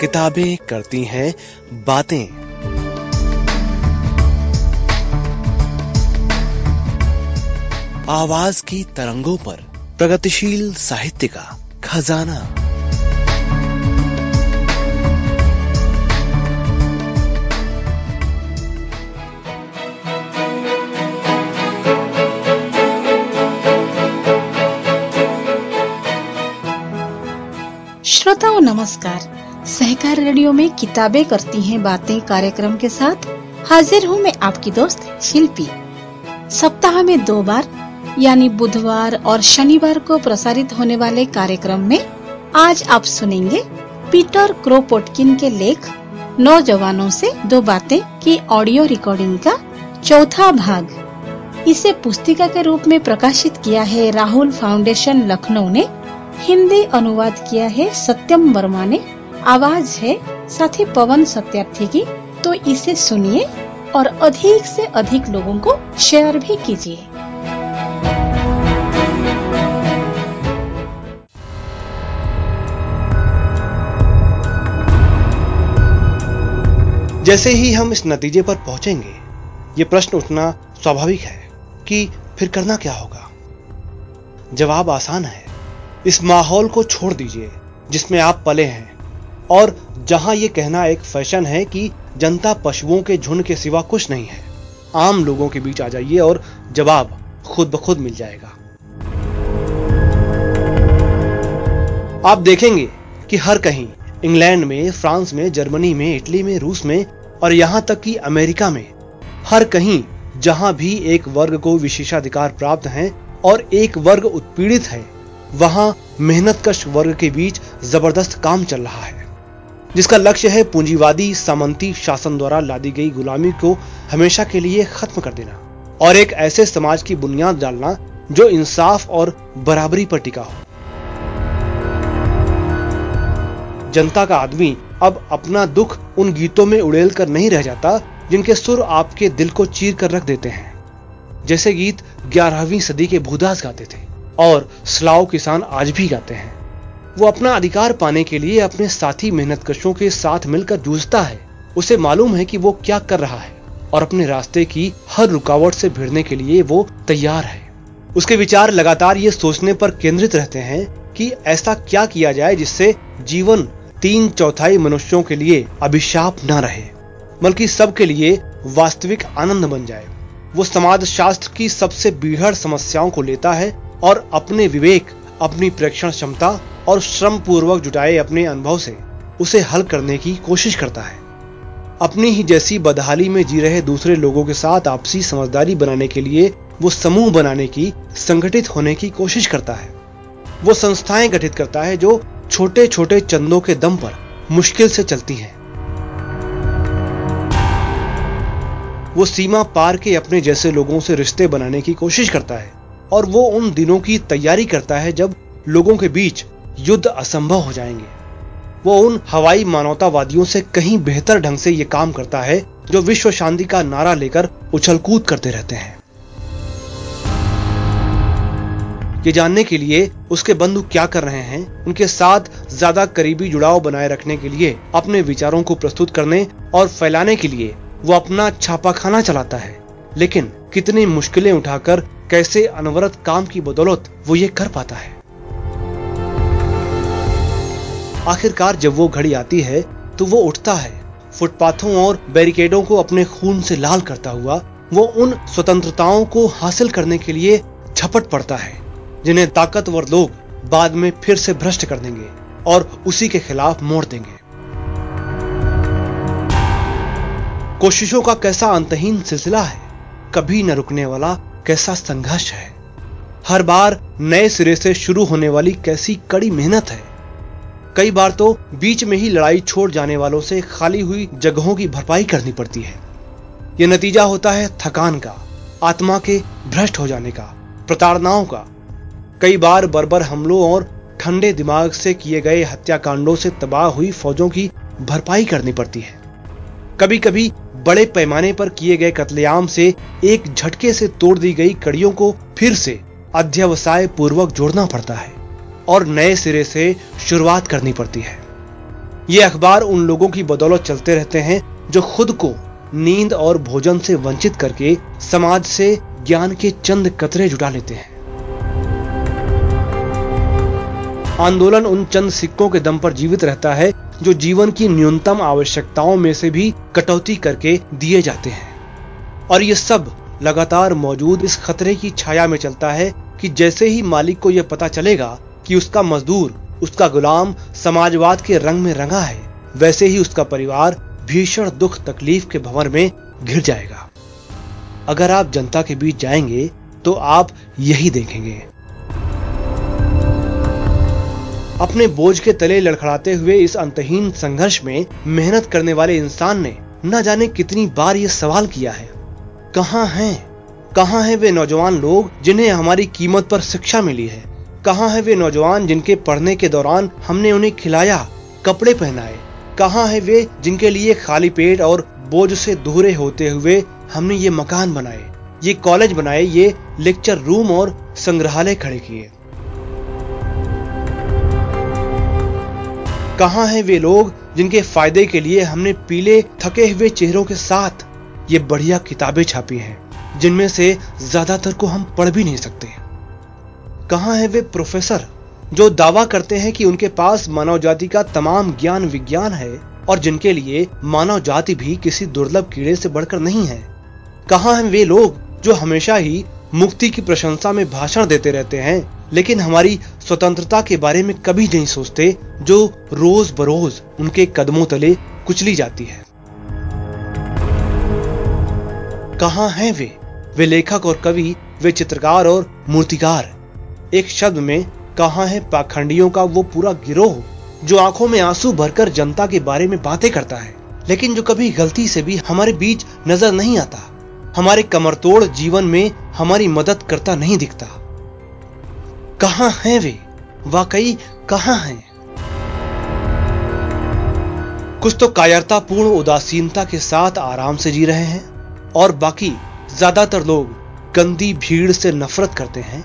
किताबें करती हैं बातें। आवाज़ की तरंगों पर प्रगतिशील साहित्य का खजाना। श्रोताओं नमस्कार। सहकार रेडियो में किताबें करती हैं बातें कार्यक्रम के साथ। हाजिर हूँ मैं आपकी दोस्त शिल्पी। सप्ताह में दो बार, यानी बुधवार और शनिवार को प्रसारित होने वाले कार्यक्रम में आज आप सुनेंगे पीटर क्रोपोटकिन के लेख, नौजवानों से दो बातें की ऑडियो रिकॉर्डिंग का चौथा भाग। इसे पुस्तिका के रूप में प्रकाशित किया है राहुल फाउंडेशन लखनऊ ने। हिंदी अनुवाद किया है सत्यम वर्मा ने। आवाज़ है, साथी पवन सत्यार्थी की तो इसे सुनिए और अधिक से अधिक लोगों को शेयर भी कीजिए। जैसे ही हम इस नतीजे पर पहुँचेंगे, ये प्रश्न उठना स्वाभाविक है कि फिर करना क्या होगा। जवाब आसान है। इस माहौल को छोड़ दीजिए, जिसमें आप पले हैं। और जहाँ ये कहना एक फ़ैशन है कि जनता पशुओं के झुंड के सिवा कुछ नहीं है। आम लोगों के बीच आ जाइए और जवाब खुद ब खुद मिल जाएगा। आप देखेंगे कि हर कहीं, इंग्लैंड में, फ्रांस में, जर्मनी में, इटली में, रूस में और यहाँ तक कि अमेरिका में, हर कहीं जहाँ भी एक वर्ग को विशेषाधिकार प्राप्त हैं और एक वर्ग उत्पीड़ित है, वहाँ मेहनतकश वर्ग के बीच ज़बरदस्त काम चल रहा है। जिसका लक्ष्य है पूंजीवादी सामंती शासन द्वारा लादी गई गुलामी को हमेशा के लिए खत्म कर देना और एक ऐसे समाज की बुनियाद डालना जो इंसाफ और बराबरी पर टिका हो। जनता का आदमी अब अपना दुख उन गीतों में उड़ेल कर नहीं रह जाता जिनके सुर आपके दिल को चीर कर रख देते हैं। जैसे गीत ग्यारहवीं सदी के भूदास गाते थे और स्लाव किसान आज भी गाते हैं। वो अपना अधिकार पाने के लिए अपने साथी मेहनतकशों के साथ मिलकर जूझता है। उसे मालूम है कि वो क्या कर रहा है और अपने रास्ते की हर रुकावट से भिड़ने के लिए वो तैयार है। उसके विचार लगातार ये सोचने पर केंद्रित रहते हैं कि ऐसा क्या किया जाए जिससे जीवन तीन चौथाई मनुष्यों के लिए अभिशाप न रहे, बल्कि सबके लिए वास्तविक आनंद बन जाए। वो समाज शास्त्र की सबसे बीहड़ समस्याओं को लेता है और अपने विवेक अपनी प्रेक्षण क्षमता और श्रम पूर्वक जुटाए अपने अनुभव से उसे हल करने की कोशिश करता है। अपनी ही जैसी बदहाली में जी रहे दूसरे लोगों के साथ आपसी समझदारी बनाने के लिए वो समूह बनाने की, संगठित होने की कोशिश करता है। वो संस्थाएँ गठित करता है जो छोटे छोटे चंदों के दम पर मुश्किल से चलती हैं। वो सीमा पार के अपने जैसे लोगों से रिश्ते बनाने की कोशिश करता है। और वो उन दिनों की तैयारी करता है जब लोगों के बीच युद्ध असंभव हो जाएँगे। वो उन हवाई मानवतावादियों से कहीं बेहतर ढंग से ये काम करता है जो विश्व शांति का नारा लेकर उछलकूद करते रहते हैं। ये जानने के लिए उसके बंधु क्या कर रहे हैं? उनके साथ ज़्यादा करीबी जुड़ाव बनाए रखने के लिए, अपने विचारों को प्रस्तुत करने और फैलाने के लिए वो अपना छापाखाना चलाता है। लेकिन कितनी मुश्किलें उठाकर कैसे अनवरत काम की बदौलत वो ये कर पाता है। आखिरकार जब वो घड़ी आती है तो वो उठता है। फुटपाथों और बैरिकेडों को अपने खून से लाल करता हुआ, वो उन स्वतंत्रताओं को हासिल करने के लिए झपट पड़ता है, जिन्हें ताकतवर लोग बाद में फिर से भ्रष्ट कर देंगे और उसी के खिलाफ मोड़ देंगे। कोशिशों का कैसा अंतहीन सिलसिला है कभी न रुकने वाला कैसा संघर्ष है? हर बार नए सिरे से शुरू होने वाली कैसी कड़ी मेहनत है? कई बार तो बीच में ही लड़ाई छोड़ जाने वालों से खाली हुई जगहों की भरपाई करनी पड़ती है। यह नतीजा होता है थकान का, आत्मा के भ्रष्ट हो जाने का, प्रताड़नाओं का। कई बार बर्बर हमलों और ठंडे दिमाग से किए गए हत्याकांडों से तबाह हुई फौजों की भरपाई करनी पड़ती है। कभी कभी बड़े पैमाने पर किए गए कत्लेआम से एक झटके से तोड़ दी गई कड़ियों को फिर से अध्यवसाय पूर्वक जोड़ना पड़ता है और नए सिरे से शुरुआत करनी पड़ती है। ये अखबार उन लोगों की बदौलत चलते रहते हैं जो खुद को नींद और भोजन से वंचित करके समाज से ज्ञान के चंद कतरे जुटा लेते हैं। आंदोलन उन चंद सिक्कों के दम पर जीवित रहता है जो जीवन की न्यूनतम आवश्यकताओं में से भी कटौती करके दिए जाते हैं। और ये सब लगातार मौजूद इस खतरे की छाया में चलता है कि जैसे ही मालिक को यह पता चलेगा कि उसका मजदूर, उसका गुलाम समाजवाद के रंग में रंगा है, वैसे ही उसका परिवार भीषण दुख तकलीफ़ के भंवर में घिर जाएगा। अगर आप जनता के बीच जाएँगे तो आप यही देखेंगे। अपने बोझ के तले लड़खड़ाते हुए इस अंतहीन संघर्ष में मेहनत करने वाले इंसान ने न जाने कितनी बार ये सवाल किया है। कहाँ हैं? कहाँ हैं वे नौजवान लोग जिन्हें हमारी कीमत पर शिक्षा मिली है? कहाँ हैं वे नौजवान जिनके पढ़ने के दौरान हमने उन्हें खिलाया, कपड़े पहनाए? कहाँ हैं वे जिनके लिए खाली पेट और बोझ से दूरे होते हुए हमने ये मकान बनाए, ये कॉलेज बनाए, ये लेक्चर रूम और संग्रहालय खड़े किए? कहाँ हैं वे लोग जिनके फ़ायदे के लिए हमने पीले, थके हुए चेहरों के साथ ये बढ़िया किताबें छापी हैं, जिनमें से ज़्यादातर को हम पढ़ भी नहीं सकते। कहाँ हैं वे प्रोफेसर जो दावा करते हैं कि उनके पास मानव जाति का तमाम ज्ञान विज्ञान है और जिनके लिए मानव जाति भी किसी दुर्लभ कीड़े से बढ़कर नहीं है? कहाँ हैं वे लोग जो हमेशा ही मुक्ति की प्रशंसा में भाषण देते रहते हैं, लेकिन हमारी स्वतंत्रता के बारे में कभी नहीं सोचते जो रोज बरोज उनके कदमों तले कुचली जाती है। कहाँ हैं वे? वे लेखक और कवि, वे चित्रकार और मूर्तिकार। एक शब्द में, कहा है पाखंडियों का वो पूरा गिरोह जो आँखों में आँसू भरकर जनता के बारे में बातें करता है, लेकिन जो कभी गलती से भी हमारे बीच नज़र नहीं आता। हमारे कमरतोड़ जीवन में हमारी मदद करता नहीं दिखता। कहाँ हैं वे? वाकई कहाँ हैं? कुछ तो कायरतापूर्ण उदासीनता के साथ आराम से जी रहे हैं और बाकी ज़्यादातर लोग गंदी भीड़ से नफरत करते हैं।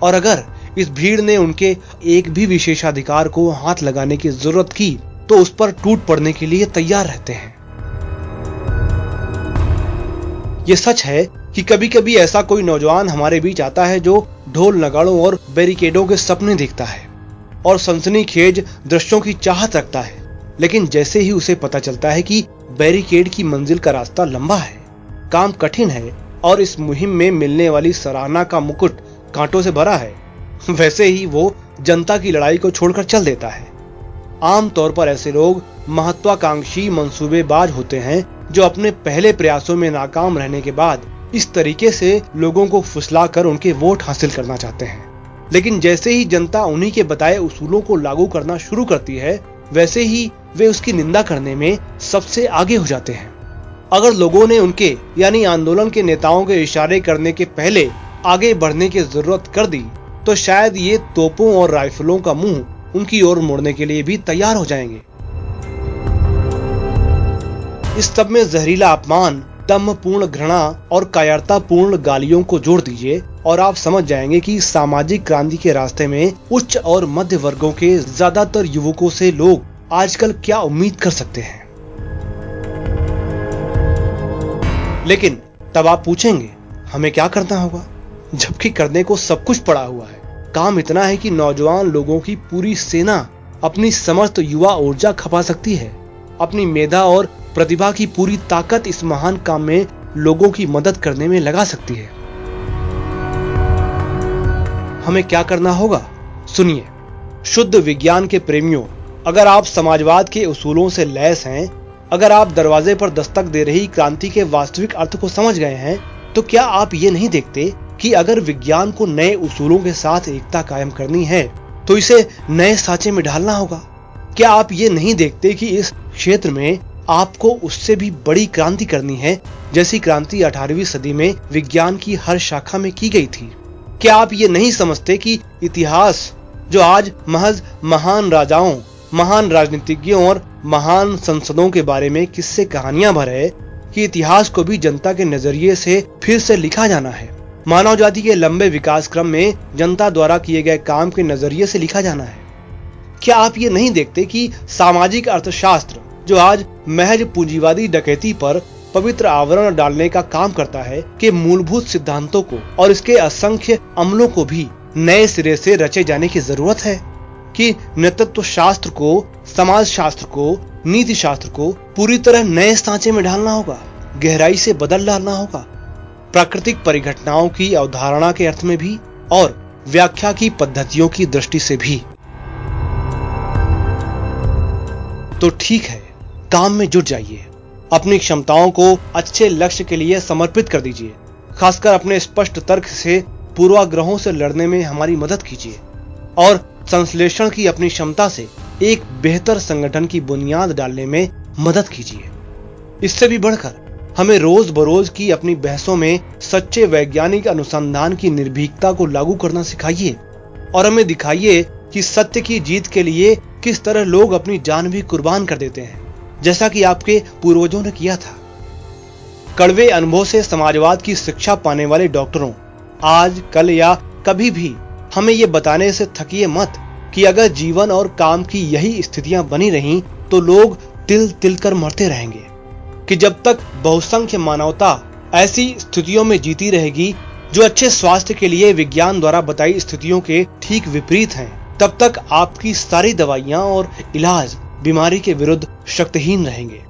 और अगर इस भीड़ ने उनके एक भी विशेषाधिकार को हाथ लगाने की ज़रूरत की तो उस पर टूट पड़ने के लिए तैयार रहते हैं। यह सच है कि कभी कभी ऐसा कोई नौजवान हमारे बीच आता है जो ढोल नगाड़ों और बैरिकेडों के सपने देखता है और सनसनीखेज दृश्यों की चाहत रखता है। लेकिन जैसे ही उसे पता चलता है कि बैरिकेड की मंजिल का रास्ता लंबा है, काम कठिन है और इस मुहिम में मिलने वाली सराहना का मुकुट कांटों से भरा है, वैसे ही वो जनता की लड़ाई को छोड़कर चल देता है। आमतौर पर ऐसे लोग महत्वाकांक्षी मंसूबेबाज होते हैं जो अपने पहले प्रयासों में नाकाम रहने के बाद इस तरीके से लोगों को फुसलाकर उनके वोट हासिल करना चाहते हैं। लेकिन जैसे ही जनता उन्हीं के बताए उसूलों को लागू करना शुरू करती है, वैसे ही वे उसकी निंदा करने में सबसे आगे हो जाते हैं। अगर लोगों ने उनके, यानी आंदोलन के नेताओं के इशारे करने के पहले आगे बढ़ने की ज़रूरत कर दी तो शायद ये तोपों और राइफलों का मुँह उनकी ओर मोड़ने के लिए भी तैयार हो जाएँगे। इस सब में जहरीला अपमान दम्भपूर्ण घृणा और कायरतापूर्ण गालियों को जोड़ दीजिए और आप समझ जाएँगे कि सामाजिक क्रांति के रास्ते में उच्च और मध्य वर्गों के ज़्यादातर युवकों से लोग आजकल क्या उम्मीद कर सकते हैं। लेकिन तब आप पूछेंगे, हमें क्या करना होगा? जबकि करने को सब कुछ पड़ा हुआ है। काम इतना है कि नौजवान लोगों की पूरी सेना अपनी समस्त युवा ऊर्जा खपा सकती है। अपनी मेधा और प्रतिभा की पूरी ताकत इस महान काम में लोगों की मदद करने में लगा सकती है। हमें क्या करना होगा? सुनिए। शुद्ध विज्ञान के प्रेमियों, अगर आप समाजवाद के उसूलों से लैस हैं, अगर आप दरवाजे पर दस्तक दे रही क्रांति के वास्तविक अर्थ को समझ गए हैं तो क्या आप ये नहीं देखते कि अगर विज्ञान को नए उसूलों के साथ एकता कायम करनी है तो इसे नए साँचे में ढालना होगा। क्या आप ये नहीं देखते कि इस क्षेत्र में आपको उससे भी बड़ी क्रांति करनी है, जैसी क्रांति 18वीं सदी में विज्ञान की हर शाखा में की गई थी? क्या आप ये नहीं समझते कि इतिहास, जो आज महज महान राजाओं, महान राजनीतिज्ञों और महान संसदों के बारे में किससे कहानियाँ भर है, कि इतिहास को भी जनता के नज़रिए से फिर से लिखा जाना है? मानव जाति के लंबे विकास क्रम में जनता द्वारा किए गए काम के नज़रिए से लिखा जाना है। क्या आप ये नहीं देखते कि सामाजिक अर्थशास्त्र, जो आज महज पूंजीवादी डकैती पर पवित्र आवरण डालने का काम करता है, के मूलभूत सिद्धांतों को और इसके असंख्य अमलों को भी नए सिरे से रचे जाने की ज़रूरत है? कि नेतृत्व शास्त्र को समाज शास्त्र को नीति शास्त्र को पूरी तरह नए सांचे में ढालना होगा, गहराई से बदल डालना होगा प्राकृतिक परिघटनाओं की अवधारणा के अर्थ में भी और व्याख्या की पद्धतियों की दृष्टि से भी। तो ठीक है, काम में जुट जाइए। अपनी क्षमताओं को अच्छे लक्ष्य के लिए समर्पित कर दीजिए। खासकर अपने स्पष्ट तर्क से, पूर्वाग्रहों से लड़ने में हमारी मदद कीजिए। और संश्लेषण की अपनी क्षमता से एक बेहतर संगठन की बुनियाद डालने में मदद कीजिए। इससे भी बढ़कर हमें रोज बरोज की अपनी बहसों में सच्चे वैज्ञानिक अनुसंधान की निर्भीकता को लागू करना सिखाइए और हमें दिखाइए कि सत्य की जीत के लिए किस तरह लोग अपनी जान भी कुर्बान कर देते हैं, जैसा कि आपके पूर्वजों ने किया था। कड़वे अनुभव से समाजवाद की शिक्षा पाने वाले डॉक्टरों, आज, कल या कभी भी हमें ये बताने से थकिए मत कि अगर जीवन और काम की यही स्थितियाँ बनी रहीं तो लोग तिल तिल कर मरते रहेंगे। कि जब तक बहुसंख्य मानवता ऐसी स्थितियों में जीती रहेगी, जो अच्छे स्वास्थ्य के लिए विज्ञान द्वारा बताई स्थितियों के ठीक विपरीत हैं, तब तक आपकी सारी दवाइयाँ और इलाज बीमारी के विरुद्ध शक्तिहीन रहेंगे।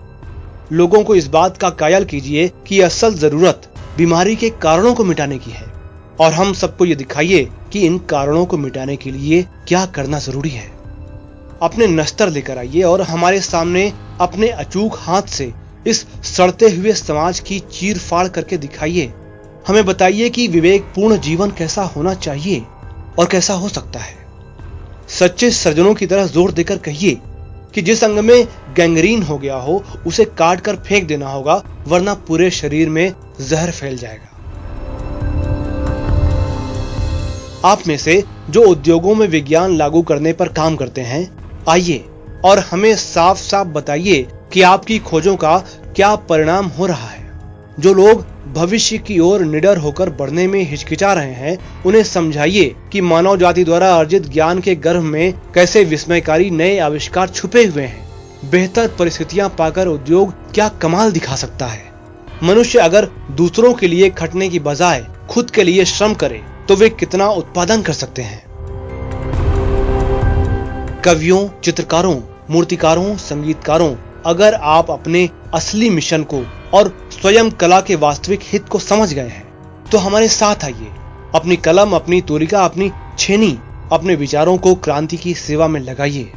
लोगों को इस बात का कायल कीजिए कि असल ज़रूरत बीमारी के कारणों को मिटाने की है। और हम सबको ये दिखाइए कि इन कारणों को मिटाने के लिए क्या करना ज़रूरी है। अपने नस्तर लेकर आइए और हमारे सामने अपने अचूक हाथ से इस सड़ते हुए समाज की चीर फाड़ करके दिखाइए। हमें बताइए कि विवेकपूर्ण जीवन कैसा होना चाहिए और कैसा हो सकता है। सच्चे सर्जनों की तरह ज़ोर देकर कहिए कि जिस अंग में गैंग्रीन हो गया हो, उसे काट कर फेंक देना होगा, वरना पूरे शरीर में जहर फैल जाएगा। आप में से जो उद्योगों में विज्ञान लागू करने पर काम करते हैं, आइए और हमें साफ़ साफ़ बताइए कि आपकी खोजों का क्या परिणाम हो रहा है। जो लोग भविष्य की ओर निडर होकर बढ़ने में हिचकिचा रहे हैं, उन्हें समझाइए कि मानव जाति द्वारा अर्जित ज्ञान के गर्भ में कैसे विस्मयकारी नए आविष्कार छुपे हुए हैं। बेहतर परिस्थितियाँ पाकर उद्योग क्या कमाल दिखा सकता है। मनुष्य अगर दूसरों के लिए खटने की बजाय खुद के लिए श्रम करे तो वे कितना उत्पादन कर सकते हैं। कवियों, चित्रकारों, मूर्तिकारों, संगीतकारों अगर आप अपने असली मिशन को और स्वयं कला के वास्तविक हित को समझ गए हैं तो हमारे साथ आइए। अपनी कलम, अपनी तोरिका, अपनी छेनी, अपने विचारों को क्रांति की सेवा में लगाइए।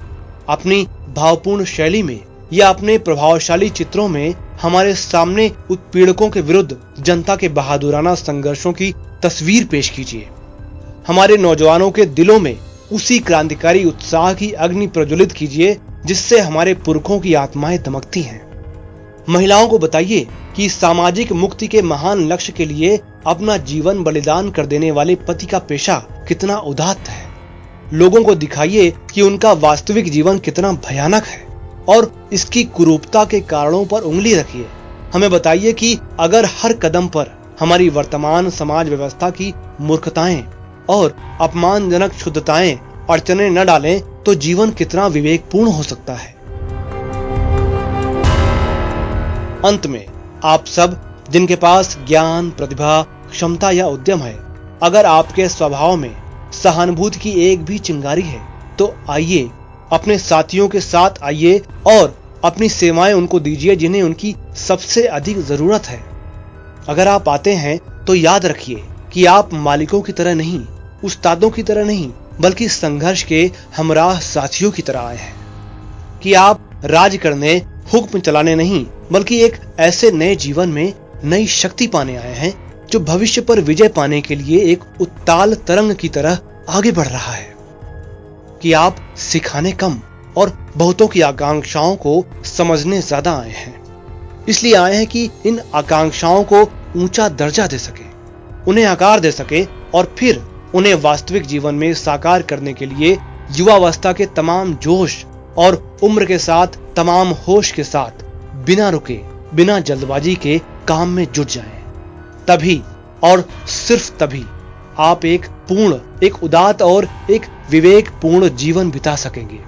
अपनी भावपूर्ण शैली में या अपने प्रभावशाली चित्रों में हमारे सामने उत्पीड़कों के विरुद्ध जनता के बहादुराना संघर्षों की तस्वीर पेश कीजिए। हमारे नौजवानों के दिलों में उसी क्रांतिकारी उत्साह की अग्नि प्रज्वलित कीजिए, जिससे हमारे पुरखों की आत्माएँ दमकती हैं। महिलाओं को बताइए कि सामाजिक मुक्ति के महान लक्ष्य के लिए अपना जीवन बलिदान कर देने वाले पति का पेशा कितना उदात्त है। लोगों को दिखाइए कि उनका वास्तविक जीवन कितना भयानक है, और इसकी कुरूपता के कारणों पर उंगली रखिए। हमें बताइए कि अगर हर कदम पर हमारी वर्तमान समाज व्यवस्था की मूर्खताएँ और अपमानजनक शुद्धताएँ अड़चने न डालें तो जीवन कितना विवेकपूर्ण हो सकता है। अंत में, आप सब जिनके पास ज्ञान, प्रतिभा, क्षमता या उद्यम है, अगर आपके स्वभाव में सहानुभूति की एक भी चिंगारी है तो आइए अपने साथियों के साथ आइए और अपनी सेवाएँ उनको दीजिए जिन्हें उनकी सबसे अधिक ज़रूरत है। अगर आप आते हैं तो याद रखिए कि आप मालिकों की तरह नहीं उस्तादों की तरह नहीं, बल्कि संघर्ष के हमराह साथियों की तरह आए हैं। कि आप राज करने, हुक्म चलाने नहीं, बल्कि एक ऐसे नए जीवन में नई शक्ति पाने आए हैं, जो भविष्य पर विजय पाने के लिए एक उत्ताल तरंग की तरह आगे बढ़ रहा है। कि आप सिखाने कम और बहुतों की आकांक्षाओं को समझने ज़्यादा आए हैं। इसलिए आए हैं कि इन आकांक्षाओं को ऊँचा दर्जा दे सके, उन्हें आकार दे सके और फिर उन्हें वास्तविक जीवन में साकार करने के लिए युवावस्था के तमाम जोश और उम्र के साथ, तमाम होश के साथ, बिना रुके, बिना जल्दबाजी के काम में जुट जाएँ। तभी और सिर्फ़ तभी आप एक पूर्ण, एक उदात और एक विवेक पूर्ण जीवन बिता सकेंगे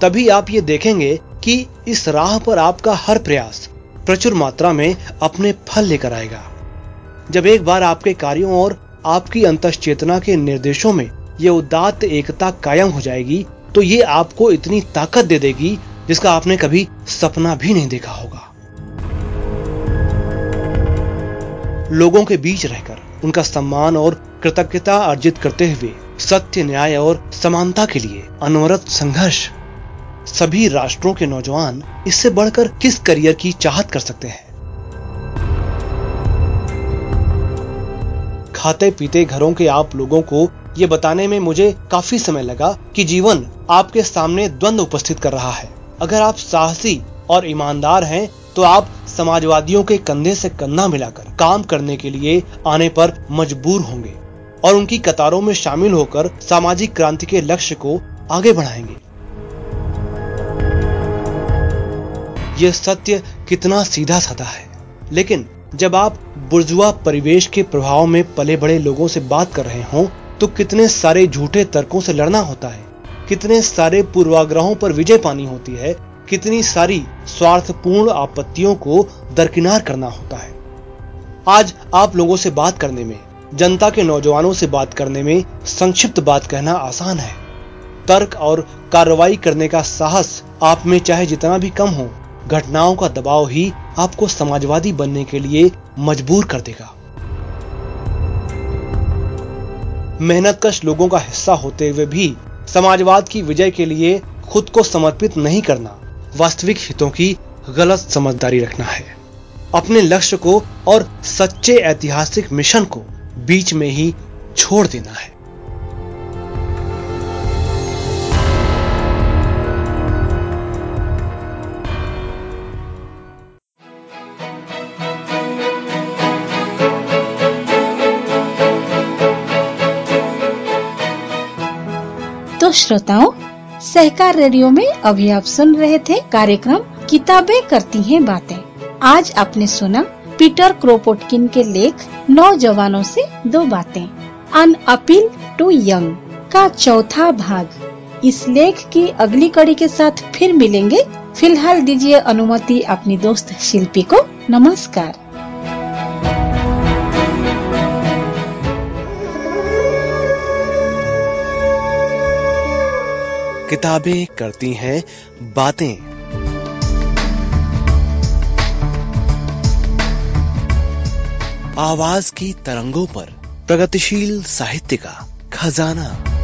तभी आप ये देखेंगे कि इस राह पर आपका हर प्रयास प्रचुर मात्रा में अपने फल लेकर आएगा जब एक बार आपके कार्यों और आपकी अंत चेतना के निर्देशों में यह उदात्त एकता कायम हो जाएगी तो ये आपको इतनी ताकत दे देगी जिसका आपने कभी सपना भी नहीं देखा होगा। लोगों के बीच रहकर, उनका सम्मान और कृतज्ञता अर्जित करते हुए, सत्य, न्याय और समानता के लिए अनवरत संघर्ष। सभी राष्ट्रों के नौजवान इससे बढ़कर किस करियर की चाहत कर सकते हैं? खाते पीते घरों के आप लोगों को ये बताने में मुझे काफ़ी समय लगा कि जीवन आपके सामने द्वंद उपस्थित कर रहा है। अगर आप साहसी और ईमानदार हैं तो आप समाजवादियों के कंधे से कंधा मिलाकर काम करने के लिए आने पर मजबूर होंगे और उनकी कतारों में शामिल होकर सामाजिक क्रांति के लक्ष्य को आगे बढ़ाएँगे। यह सत्य कितना सीधा साधा है। लेकिन जब आप बुर्जुआ परिवेश के प्रभाव में पले बड़े लोगों से बात कर रहे हो तो कितने सारे झूठे तर्कों से लड़ना होता है? कितने सारे पूर्वाग्रहों पर विजय पानी होती है? कितनी सारी स्वार्थपूर्ण आपत्तियों को दरकिनार करना होता है? आज आप लोगों से बात करने में, जनता के नौजवानों से बात करने में संक्षिप्त बात कहना आसान है। तर्क और कार्रवाई करने का साहस आप में चाहे जितना भी कम हो घटनाओं का दबाव ही आपको समाजवादी बनने के लिए मजबूर कर देगा। मेहनतकश लोगों का हिस्सा होते हुए भी समाजवाद की विजय के लिए खुद को समर्पित नहीं करना, वास्तविक हितों की गलत समझदारी रखना है। अपने लक्ष्य को और सच्चे ऐतिहासिक मिशन को बीच में ही छोड़ देना है। श्रोताओं, सहकार रेडियो में अभी आप सुन रहे थे कार्यक्रम किताबें करती हैं बातें। आज आपने सुना पीटर क्रोपोटकिन के लेख नौजवानों से दो बातें। अन अपील टू यंग का चौथा भाग। इस लेख की अगली कड़ी के साथ फिर मिलेंगे। फ़िलहाल दीजिए अनुमति अपनी दोस्त शिल्पी को। नमस्कार। किताबें करती हैं बातें। आवाज़ की तरंगों पर प्रगतिशील साहित्य का खजाना।